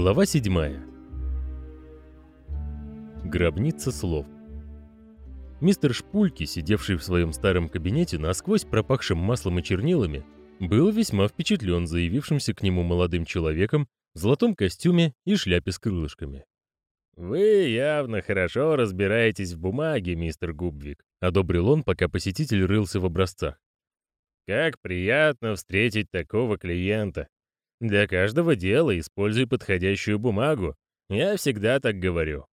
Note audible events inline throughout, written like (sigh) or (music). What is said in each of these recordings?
Глава 7. Гробница слов. Мистер Шпульки, сидевший в своем старом кабинете насквозь пропахшим маслом и чернилами, был весьма впечатлен заявившимся к нему молодым человеком в золотом костюме и шляпе с крылышками. «Вы явно хорошо разбираетесь в бумаге, мистер Губвик», — одобрил он, пока посетитель рылся в образцах. «Как приятно встретить такого клиента. Для каждого дела используй подходящую бумагу. Я всегда так говорю».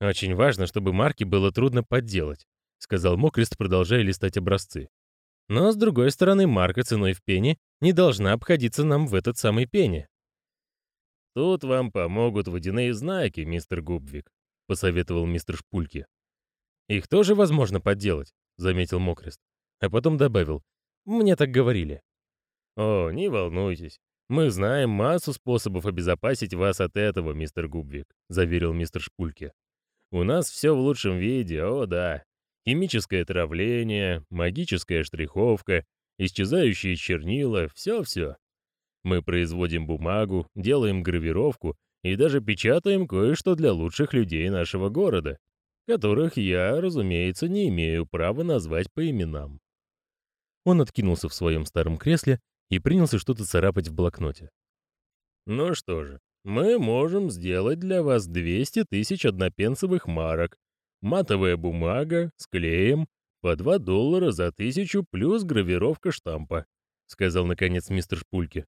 «Очень важно, чтобы марки было трудно подделать», — сказал Мокрест, продолжая листать образцы. «Но, с другой стороны, марка ценой в пене не должна обходиться нам в этот самый пене». «Тут вам помогут водяные знаки, мистер Губвик», — посоветовал мистер Шпульки. «Их тоже возможно подделать», — заметил Мокрест. А потом добавил. «Мне так говорили». «О, не волнуйтесь. «Мы знаем массу способов обезопасить вас от этого, мистер Губвик», — заверил мистер Шпульке. «У нас все в лучшем виде, о да. Химическое травление, магическая штриховка, исчезающие чернила, все-все. Мы производим бумагу, делаем гравировку и даже печатаем кое-что для лучших людей нашего города, которых я, разумеется, не имею права назвать по именам». Он откинулся в своем старом кресле и принялся что-то царапать в блокноте. «Ну что же, мы можем сделать для вас 200 тысяч однопенсовых марок, матовая бумага с клеем, по 2 доллара за тысячу плюс гравировка штампа», — сказал наконец мистер Шпульке.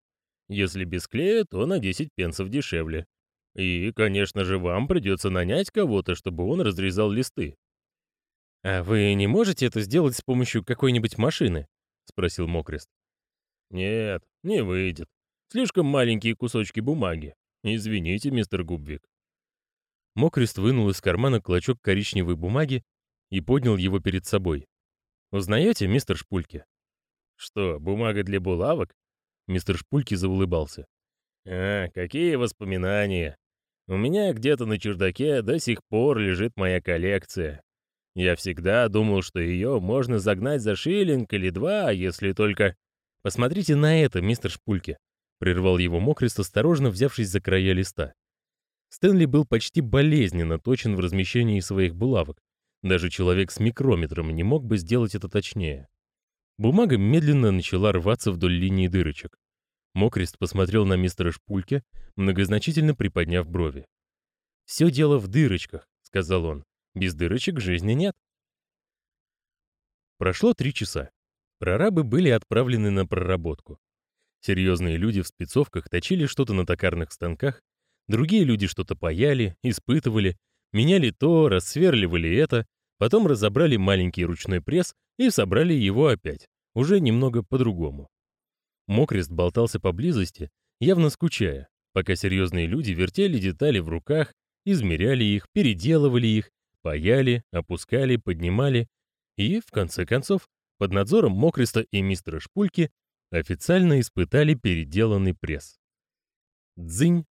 «Если без клея, то на 10 пенсов дешевле. И, конечно же, вам придется нанять кого-то, чтобы он разрезал листы». «А вы не можете это сделать с помощью какой-нибудь машины?» — спросил Мокрест. «Нет, не выйдет. Слишком маленькие кусочки бумаги. Извините, мистер Губвик». Мокрест вынул из кармана клочок коричневой бумаги и поднял его перед собой. «Узнаете, мистер Шпульке?» «Что, бумага для булавок?» Мистер Шпульке заулыбался. «А, какие воспоминания! У меня где-то на чердаке до сих пор лежит моя коллекция. Я всегда думал, что ее можно загнать за шиллинг или два, если только...» «Посмотрите на это, мистер Шпульке», — прервал его Мокрест, осторожно взявшись за края листа. Стэнли был почти болезненно точен в размещении своих булавок. Даже человек с микрометром не мог бы сделать это точнее. Бумага медленно начала рваться вдоль линии дырочек. Мокрест посмотрел на мистера Шпульке, многозначительно приподняв брови. «Все дело в дырочках», — сказал он. «Без дырочек жизни нет». Прошло три часа. Прорабы были отправлены на проработку. Серьезные люди в спецовках точили что-то на токарных станках, другие люди что-то паяли, испытывали, меняли то, рассверливали это, потом разобрали маленький ручной пресс и собрали его опять, уже немного по-другому. Мокрест болтался поблизости, явно скучая, пока серьезные люди вертели детали в руках, измеряли их, переделывали их, паяли, опускали, поднимали и, в конце концов, под надзором Мокриста и мистера Шпульки официально испытали переделанный пресс. Дзынь!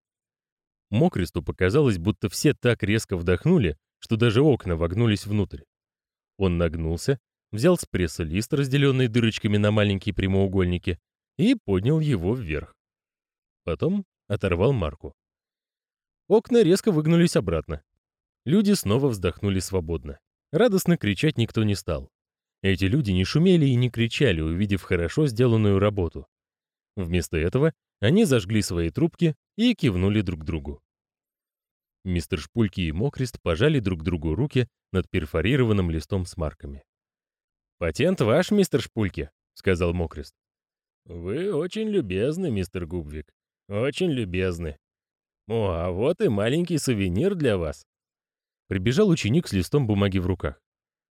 Мокристу показалось, будто все так резко вдохнули, что даже окна вогнулись внутрь. Он нагнулся, взял с пресса лист, разделенный дырочками на маленькие прямоугольники, и поднял его вверх. Потом оторвал марку. Окна резко выгнулись обратно. Люди снова вздохнули свободно. Радостно кричать никто не стал. Эти люди не шумели и не кричали, увидев хорошо сделанную работу. Вместо этого они зажгли свои трубки и кивнули друг другу. Мистер Шпульки и Мокрест пожали друг другу руки над перфорированным листом с марками. «Патент ваш, мистер Шпульки», — сказал Мокрест. «Вы очень любезны, мистер Губвик, очень любезны. О, а вот и маленький сувенир для вас». Прибежал ученик с листом бумаги в руках.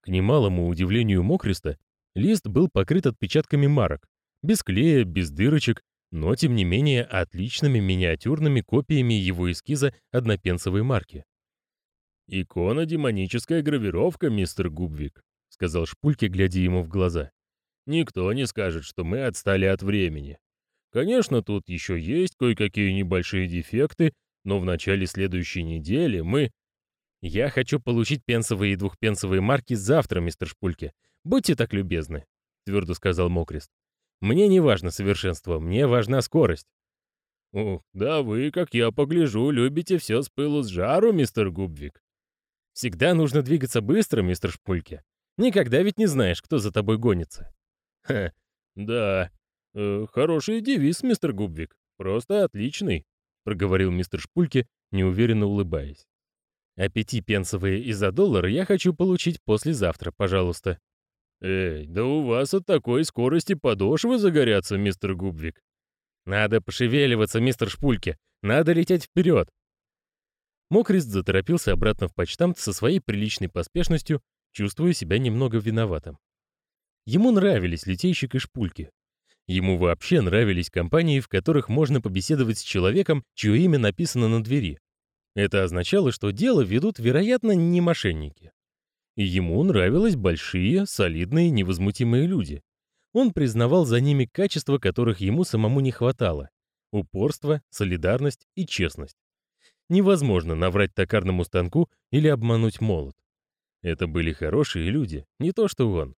К немалому удивлению Мокриста, лист был покрыт отпечатками марок, без клея, без дырочек, но тем не менее отличными миниатюрными копиями его эскиза однопенсовой марки. «Икона демоническая гравировка, мистер Губвик», — сказал Шпульке, глядя ему в глаза. «Никто не скажет, что мы отстали от времени. Конечно, тут еще есть кое-какие небольшие дефекты, но в начале следующей недели мы...» «Я хочу получить пенсовые и двухпенсовые марки завтра, мистер Шпульке. Будьте так любезны», — твердо сказал Мокрест. «Мне не важно совершенство, мне важна скорость». «Ух, да вы, как я погляжу, любите все с пылу с жару, мистер Губвик». «Всегда нужно двигаться быстро, мистер Шпульке. Никогда ведь не знаешь, кто за тобой гонится». «Ха, да. Э, хороший девиз, мистер Губвик. Просто отличный», — проговорил мистер Шпульке, неуверенно улыбаясь. «А пятипенсовые и за доллар я хочу получить послезавтра, пожалуйста». «Эй, да у вас от такой скорости подошвы загорятся, мистер Губвик». «Надо пошевеливаться, мистер Шпульке! Надо лететь вперед!» Мокрист заторопился обратно в почтамт со своей приличной поспешностью, чувствуя себя немного виноватым. Ему нравились литейщик и шпульки. Ему вообще нравились компании, в которых можно побеседовать с человеком, чье имя написано на двери. Это означало, что дело ведут, вероятно, не мошенники. И ему нравились большие, солидные, невозмутимые люди. Он признавал за ними качества, которых ему самому не хватало. Упорство, солидарность и честность. Невозможно наврать токарному станку или обмануть молот. Это были хорошие люди, не то что он.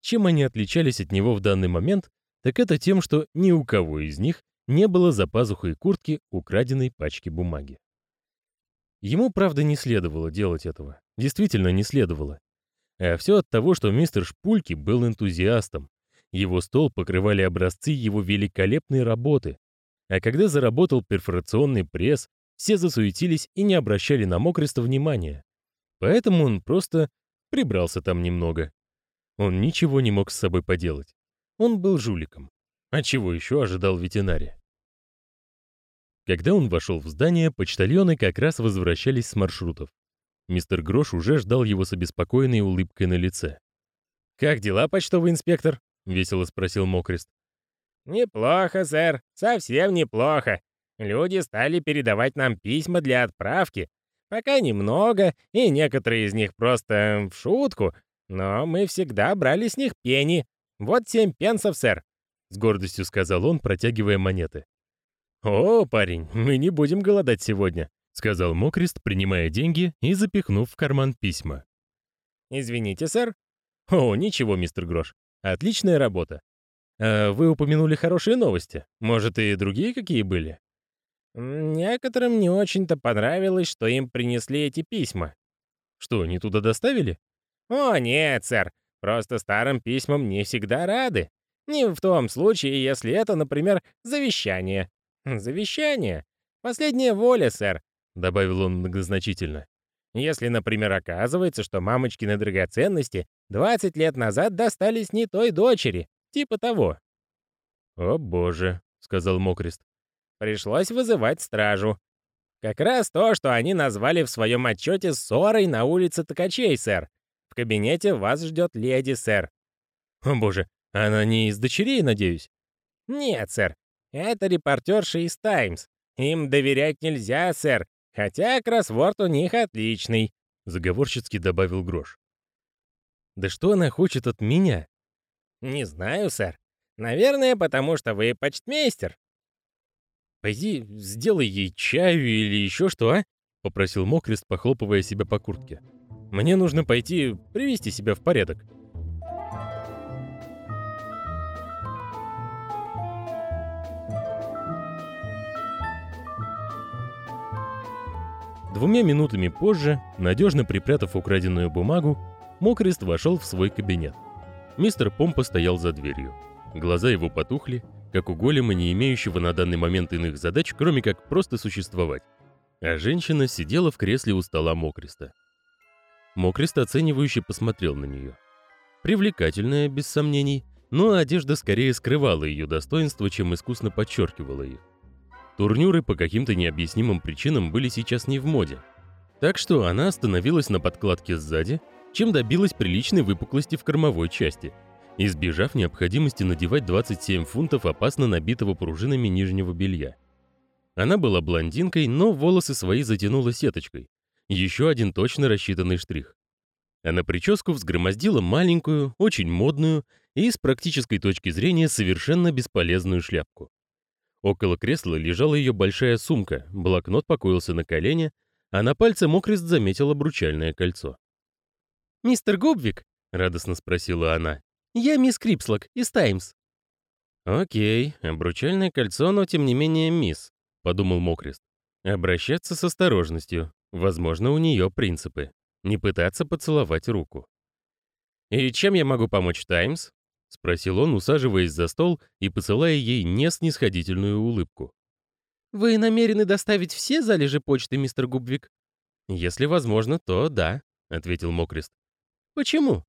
Чем они отличались от него в данный момент, так это тем, что ни у кого из них не было за пазухой куртки украденной пачки бумаги. Ему, правда, не следовало делать этого. Действительно, не следовало. А все от того, что мистер Шпульки был энтузиастом. Его стол покрывали образцы его великолепной работы. А когда заработал перфорационный пресс, все засуетились и не обращали на Мокриста внимания. Поэтому он просто прибрался там немного. Он ничего не мог с собой поделать. Он был жуликом. А чего еще ожидал ветеринария? Когда он вошел в здание, почтальоны как раз возвращались с маршрутов. Мистер Грош уже ждал его с обеспокоенной улыбкой на лице. «Как дела, почтовый инспектор?» — весело спросил Мокрест. «Неплохо, сэр, совсем неплохо. Люди стали передавать нам письма для отправки. Пока немного, и некоторые из них просто в шутку, но мы всегда брали с них пени. Вот семь пенсов, сэр», — с гордостью сказал он, протягивая монеты. «О, парень, мы не будем голодать сегодня сказал Мокрист, принимая деньги и запихнув в карман письма. «Извините, сэр». «О, ничего, мистер Грош. Отличная работа. А вы упомянули хорошие новости. Может, и другие какие были?» «Некоторым не очень-то понравилось, что им принесли эти письма». «Что, не туда доставили?» «О, нет, сэр. Просто старым письмам не всегда рады. Не в том случае, если это, например, завещание. Завещание. Последняя воля, сэр добавил он многозначительно. Если, например, оказывается, что мамочкины драгоценности 20 лет назад достались не той дочери, типа того. «О боже», — сказал Мокрест. «Пришлось вызывать стражу. Как раз то, что они назвали в своем отчете ссорой на улице Ткачей, сэр. В кабинете вас ждет леди, сэр». «О боже, она не из дочерей, надеюсь?» «Нет, сэр. Это репортерша из «Таймс». Им доверять нельзя, сэр, Хотя кроссворд у них отличный», — заговорщицки добавил Грош. «Да что она хочет от меня?» «Не знаю, сэр. Наверное, потому что вы почтмейстер». «Пойди, сделай ей чаю или еще что, а?» — попросил Мокрест, похлопывая себя по куртке. «Мне нужно пойти привести себя в порядок». Двумя минутами позже, надежно припрятав украденную бумагу, Мокрест вошел в свой кабинет. Мистер Помпа стоял за дверью. Глаза его потухли, как у голема, не имеющего на данный момент иных задач, кроме как просто существовать. А женщина сидела в кресле у стола Мокреста. Мокрест оценивающе посмотрел на нее. Привлекательная, без сомнений, но одежда скорее скрывала ее достоинство, чем искусно подчеркивала их. Турнюры по каким-то необъяснимым причинам были сейчас не в моде. Так что она остановилась на подкладке сзади, чем добилась приличной выпуклости в кормовой части, избежав необходимости надевать 27 фунтов опасно набитого пружинами нижнего белья. Она была блондинкой, но волосы свои затянула сеточкой. Еще один точно рассчитанный штрих. А на прическу взгромоздила маленькую, очень модную и с практической точки зрения совершенно бесполезную шляпку. Около кресла лежала ее большая сумка, блокнот покоился на колене, а на пальце Мокрест заметил обручальное кольцо. «Мистер Губвик?» — радостно спросила она. «Я мисс Крипслок из «Таймс». «Окей, обручальное кольцо, но тем не менее мисс», — подумал Мокрест. «Обращаться с осторожностью. Возможно, у нее принципы. Не пытаться поцеловать руку». «И чем я могу помочь, Таймс?» — спросил он, усаживаясь за стол и посылая ей неснисходительную улыбку. «Вы намерены доставить все залежи почты, мистер Губвик?» «Если возможно, то да», — ответил Мокрест. «Почему?»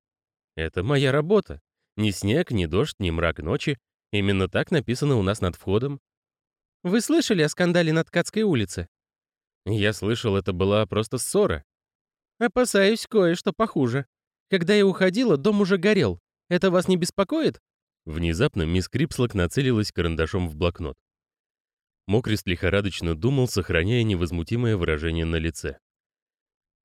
«Это моя работа. Ни снег, ни дождь, ни мрак ночи. Именно так написано у нас над входом». «Вы слышали о скандале на Ткацкой улице?» «Я слышал, это была просто ссора». «Опасаюсь кое-что похуже. Когда я уходила, дом уже горел. Это вас не беспокоит?» Внезапно мисс Крипслок нацелилась карандашом в блокнот. Мокрест лихорадочно думал, сохраняя невозмутимое выражение на лице.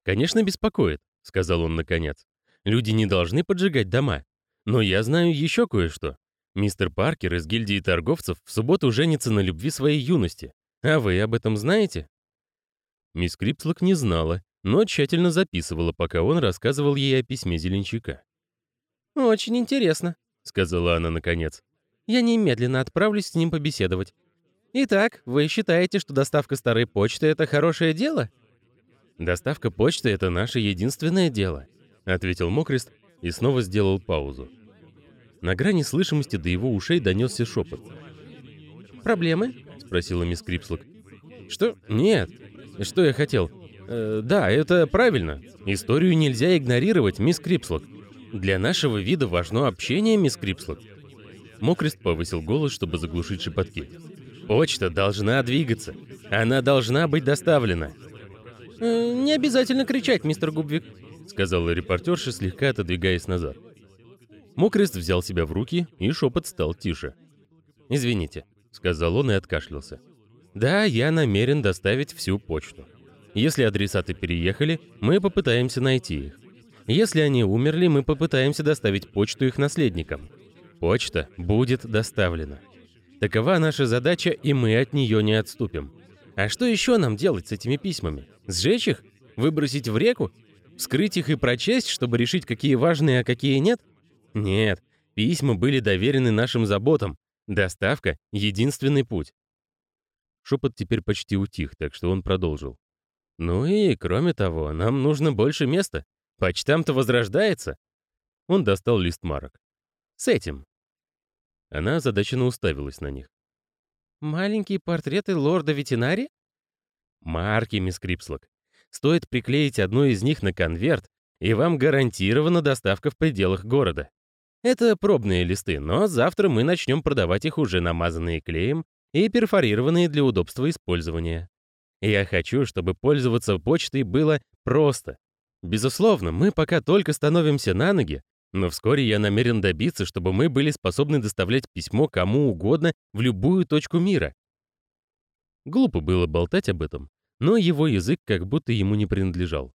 «Конечно, беспокоит», — сказал он наконец. «Люди не должны поджигать дома. Но я знаю еще кое-что. Мистер Паркер из гильдии торговцев в субботу женится на любви своей юности. А вы об этом знаете?» Мисс Крипслок не знала, но тщательно записывала, пока он рассказывал ей о письме Зеленчака. «Очень интересно», — сказала она наконец. «Я немедленно отправлюсь с ним побеседовать. Итак, вы считаете, что доставка старой почты — это хорошее дело?» «Доставка почты — это наше единственное дело», — ответил Мокрест и снова сделал паузу. На грани слышимости до его ушей донесся шепот. «Проблемы?» — спросила мисс Крипслок. «Что? Нет. Что я хотел? Э, да, это правильно. Историю нельзя игнорировать, мисс Крипслок. Для нашего вида важно общение, мисс Крипслок». Мокрест повысил голос, чтобы заглушить шепотки. «Почта должна двигаться. Она должна быть доставлена. Э, «Не обязательно кричать, мистер Губвик», — сказала репортерша, слегка отодвигаясь назад. Мокрест взял себя в руки, и шепот стал тише. «Извините», — сказал он и откашлялся. «Да, я намерен доставить всю почту. Если адресаты переехали, мы попытаемся найти их. Если они умерли, мы попытаемся доставить почту их наследникам. Почта будет доставлена. Такова наша задача, и мы от нее не отступим. А что еще нам делать с этими письмами? Сжечь их? Выбросить в реку? Вскрыть их и прочесть, чтобы решить, какие важные, а какие нет? Нет, письма были доверены нашим заботам. Доставка — единственный путь. Шепот теперь почти утих, так что он продолжил. Ну и, кроме того, нам нужно больше места. Почтам-то возрождается. Он достал лист марок. С этим. Она озадаченно уставилась на них. «Маленькие портреты лорда-ветенари?» «Марки, мисс Крипслок. Стоит приклеить одну из них на конверт, и вам гарантирована доставка в пределах города. Это пробные листы, но завтра мы начнем продавать их уже намазанные клеем и перфорированные для удобства использования. Я хочу, чтобы пользоваться почтой было просто. Безусловно, мы пока только становимся на ноги, но вскоре я намерен добиться, чтобы мы были способны доставлять письмо кому угодно в любую точку мира. Глупо было болтать об этом, но его язык как будто ему не принадлежал.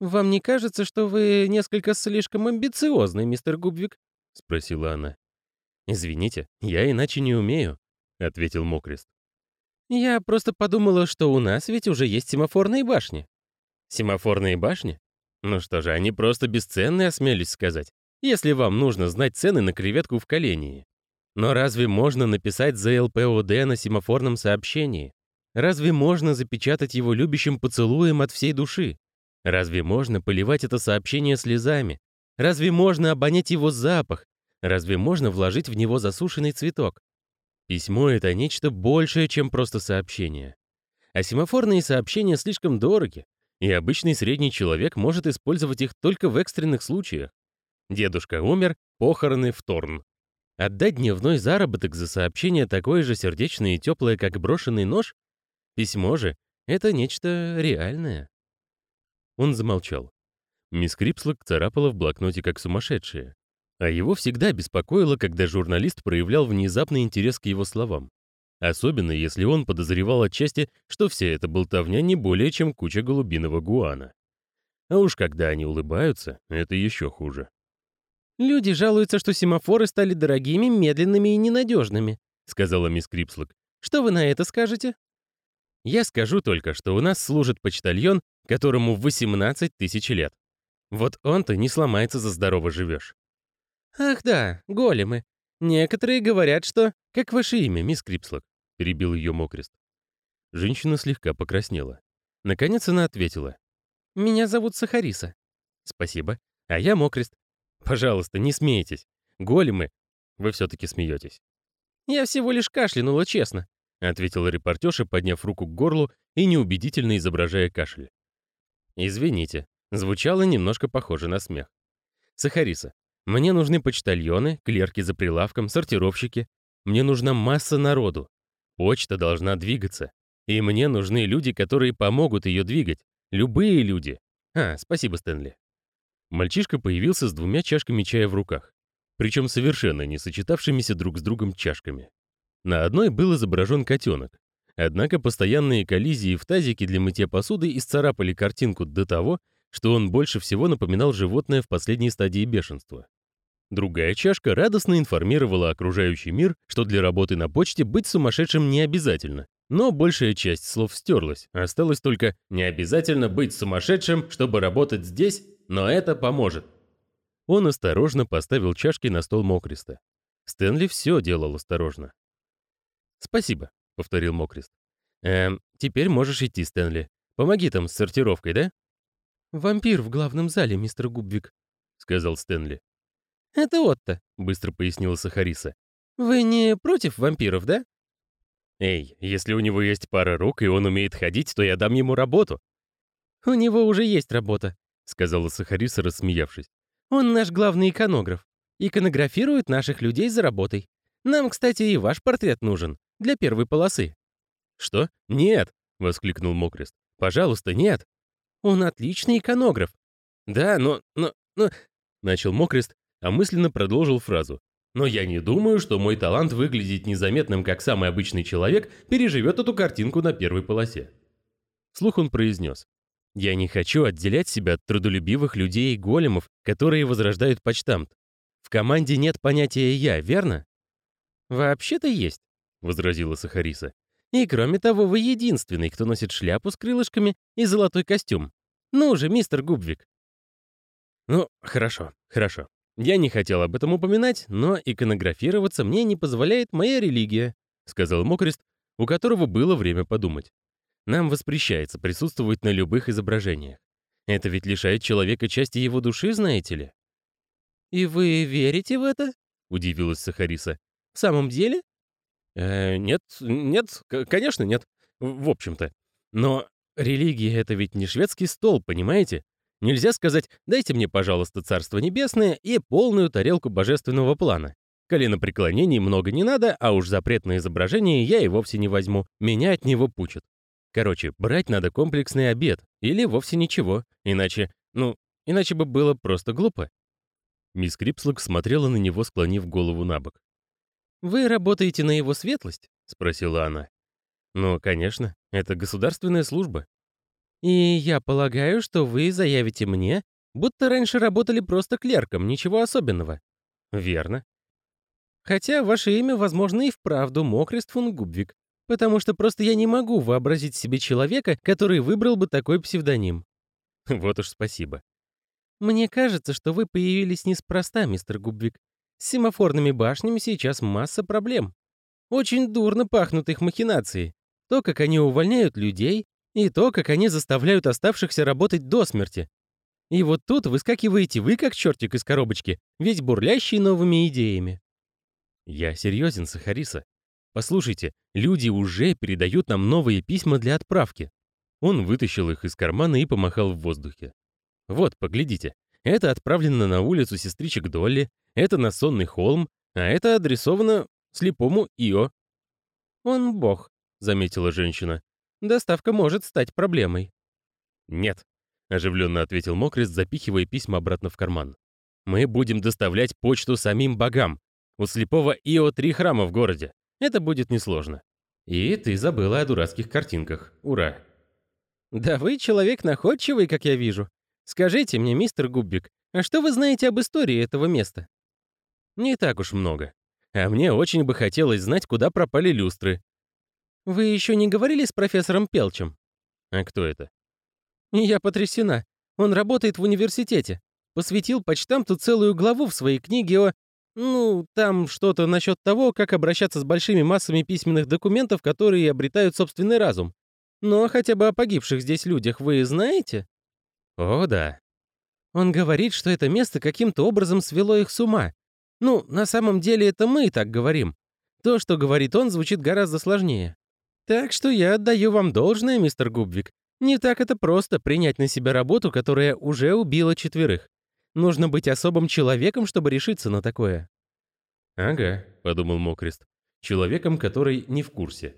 «Вам не кажется, что вы несколько слишком амбициозны, мистер Губвик?» — спросила она. «Извините, я иначе не умею», — ответил Мокрест. «Я просто подумала, что у нас ведь уже есть семафорные башни». «Семафорные башни? Ну что же, они просто бесценны, осмелюсь сказать, если вам нужно знать цены на креветку в колении. Но разве можно написать ЗЛПОД на семафорном сообщении? Разве можно запечатать его любящим поцелуем от всей души? Разве можно поливать это сообщение слезами? Разве можно обонять его запах? Разве можно вложить в него засушенный цветок? Письмо — это нечто большее, чем просто сообщение. А семафорные сообщения слишком дороги, и обычный средний человек может использовать их только в экстренных случаях. Дедушка умер, похороны в Торн. Отдать дневной заработок за сообщение такое же сердечное и теплое, как брошенный нож? Письмо же — это нечто реальное. Он замолчал. Мисс Крипслок царапала в блокноте как сумасшедшая. А его всегда беспокоило, когда журналист проявлял внезапный интерес к его словам. Особенно, если он подозревал отчасти, что вся эта болтовня не более чем куча голубиного гуана. А уж когда они улыбаются, это еще хуже. «Люди жалуются, что семафоры стали дорогими, медленными и ненадежными», сказала мисс Крипслок. «Что вы на это скажете?» «Я скажу только, что у нас служит почтальон, которому 18 тысяч лет. Вот он-то не сломается за здорово живешь». «Ах да, големы. Некоторые говорят, что... Как ваше имя, мисс Крипслок? Перебил ее Мокрест. Женщина слегка покраснела. Наконец она ответила. Меня зовут Сахариса. Спасибо. А я Мокрест. Пожалуйста, не смейтесь. Големы. Вы все-таки смеетесь. Я всего лишь кашлянула, честно. Ответила репортерша, подняв руку к горлу и неубедительно изображая кашель. Извините, звучало немножко похоже на смех. Сахариса, мне нужны почтальоны, клерки за прилавком, сортировщики. Мне нужна масса народу. Почта должна двигаться. И мне нужны люди, которые помогут ее двигать. Любые люди. А, спасибо, Стэнли. Мальчишка появился с двумя чашками чая в руках, причем совершенно не сочетавшимися друг с другом чашками. На одной был изображен котенок. Однако постоянные коллизии в тазике для мытья посуды исцарапали картинку до того, что он больше всего напоминал животное в последней стадии бешенства. Другая чашка радостно информировала окружающий мир, что для работы на почте быть сумасшедшим не обязательно. Но большая часть слов стерлась, осталось только «не обязательно быть сумасшедшим, чтобы работать здесь, но это поможет». Он осторожно поставил чашки на стол Мокриста. Стэнли все делал осторожно. «Спасибо», — повторил Мокрист. «Эм, теперь можешь идти, Стэнли. Помоги там с сортировкой, да?» «Вампир в главном зале, мистер Губвик», — сказал Стэнли. «Это Отто», — быстро пояснила Сахариса. «Вы не против вампиров, да?» «Эй, если у него есть пара рук, и он умеет ходить, то я дам ему работу». «У него уже есть работа», — сказала Сахариса, рассмеявшись. «Он наш главный иконограф. Иконографирует наших людей за работой. Нам, кстати, и ваш портрет нужен. Для первой полосы». «Что? Нет!» — воскликнул Мокрест. «Пожалуйста, нет!» «Он отличный иконограф». «Да, но... но... но...» — начал Мокрест, а мысленно продолжил фразу. «Но я не думаю, что мой талант выглядеть незаметным, как самый обычный человек, переживет эту картинку на первой полосе». Слух он произнес. «Я не хочу отделять себя от трудолюбивых людей и големов, которые возрождают почтамт. В команде нет понятия «я», верно?» «Вообще-то есть», — возразила Сахариса. «И кроме того, вы единственный, кто носит шляпу с крылышками и золотой костюм. Ну же, мистер Губвик». «Ну, хорошо, хорошо. Я не хотел об этом упоминать, но иконографироваться мне не позволяет моя религия», — сказал Мокрест, у которого было время подумать. «Нам воспрещается присутствовать на любых изображениях. Это ведь лишает человека части его души, знаете ли?» «И вы верите в это?» — удивилась Сахариса. В самом деле? Э, нет, нет, конечно, нет. В общем-то. Но религия — это ведь не шведский стол, понимаете? Нельзя сказать «дайте мне, пожалуйста, Царство Небесное и полную тарелку божественного плана». Коленопреклонений много не надо, а уж запретное изображение я и вовсе не возьму. Меня от него пучат. Короче, брать надо комплексный обед. Или вовсе ничего. Иначе, ну, иначе бы было просто глупо. Мисс Крипслок смотрела на него, склонив голову на бок. «Вы работаете на его светлость?» — спросила она. «Ну, конечно, это государственная служба». «И я полагаю, что вы заявите мне, будто раньше работали просто клерком, ничего особенного». «Верно». «Хотя ваше имя, возможно, и вправду Мокрест фон Губвик, потому что просто я не могу вообразить себе человека, который выбрал бы такой псевдоним». (laughs) «Вот уж спасибо». «Мне кажется, что вы появились неспроста, мистер Губвик. С семафорными башнями сейчас масса проблем. Очень дурно пахнут их махинации. То, как они увольняют людей, и то, как они заставляют оставшихся работать до смерти. И вот тут выскакиваете вы, как чертик из коробочки, весь бурлящий новыми идеями. Я серьезен, Сахариса. Послушайте, люди уже передают нам новые письма для отправки. Он вытащил их из кармана и помахал в воздухе. Вот, поглядите. Это отправлено на улицу сестричек Долли, это на сонный холм, а это адресовано слепому Ио». «Он бог», — заметила женщина. «Доставка может стать проблемой». «Нет», — оживленно ответил Мокрест, запихивая письма обратно в карман. «Мы будем доставлять почту самим богам. У слепого Ио три храма в городе. Это будет несложно. И ты забыла о дурацких картинках. Ура!» «Да вы человек находчивый, как я вижу. Скажите мне, мистер Губбик, а что вы знаете об истории этого места?» Не так уж много. А мне очень бы хотелось знать, куда пропали люстры. Вы еще не говорили с профессором Пелчем? А кто это? Я потрясена. Он работает в университете. Посвятил почтамту целую главу в своей книге о... Ну, там что-то насчет того, как обращаться с большими массами письменных документов, которые обретают собственный разум. Но хотя бы о погибших здесь людях вы знаете? О, да. Он говорит, что это место каким-то образом свело их с ума. Ну, на самом деле это мы так говорим. То, что говорит он, звучит гораздо сложнее. Так что я отдаю вам должное, мистер Губвик. Не так это просто принять на себя работу, которая уже убила четверых. Нужно быть особым человеком, чтобы решиться на такое. «Ага», — подумал Мокрест. «Человеком, который не в курсе».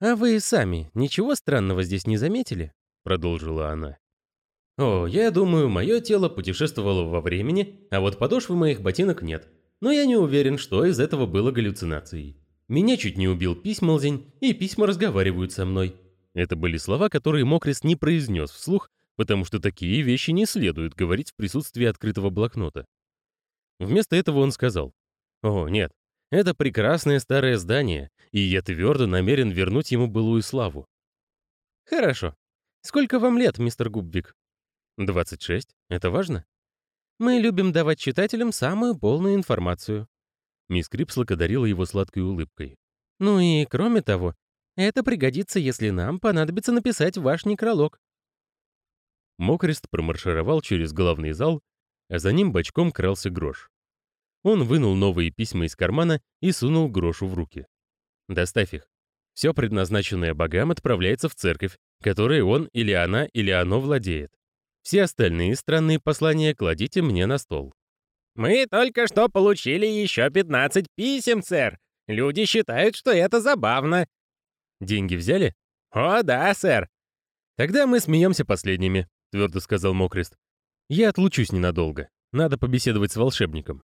«А вы сами ничего странного здесь не заметили?» — продолжила она. «О, я думаю, мое тело путешествовало во времени, а вот подошвы моих ботинок нет. Но я не уверен, что из этого было галлюцинацией. Меня чуть не убил письмолзень, и письма разговаривают со мной». Это были слова, которые Мокрест не произнес вслух, потому что такие вещи не следует говорить в присутствии открытого блокнота. Вместо этого он сказал, «О, нет, это прекрасное старое здание, и я твердо намерен вернуть ему былую славу». «Хорошо. Сколько вам лет, мистер Губвик?» «26. Это важно?» «Мы любим давать читателям самую полную информацию». Мисс Крипслок одарила его сладкой улыбкой. «Ну и кроме того, это пригодится, если нам понадобится написать ваш некролог. Мокрест промаршировал через главный зал, а за ним бочком крался грош. Он вынул новые письма из кармана и сунул грошу в руки. «Доставь их. Все предназначенное богам отправляется в церковь, которой он или она или оно владеет. Все остальные странные послания кладите мне на стол». «Мы только что получили еще 15 писем, сэр. Люди считают, что это забавно». «Деньги взяли?» «О, да, сэр». «Тогда мы смеемся последними», — твердо сказал Мокрест. «Я отлучусь ненадолго. Надо побеседовать с волшебником».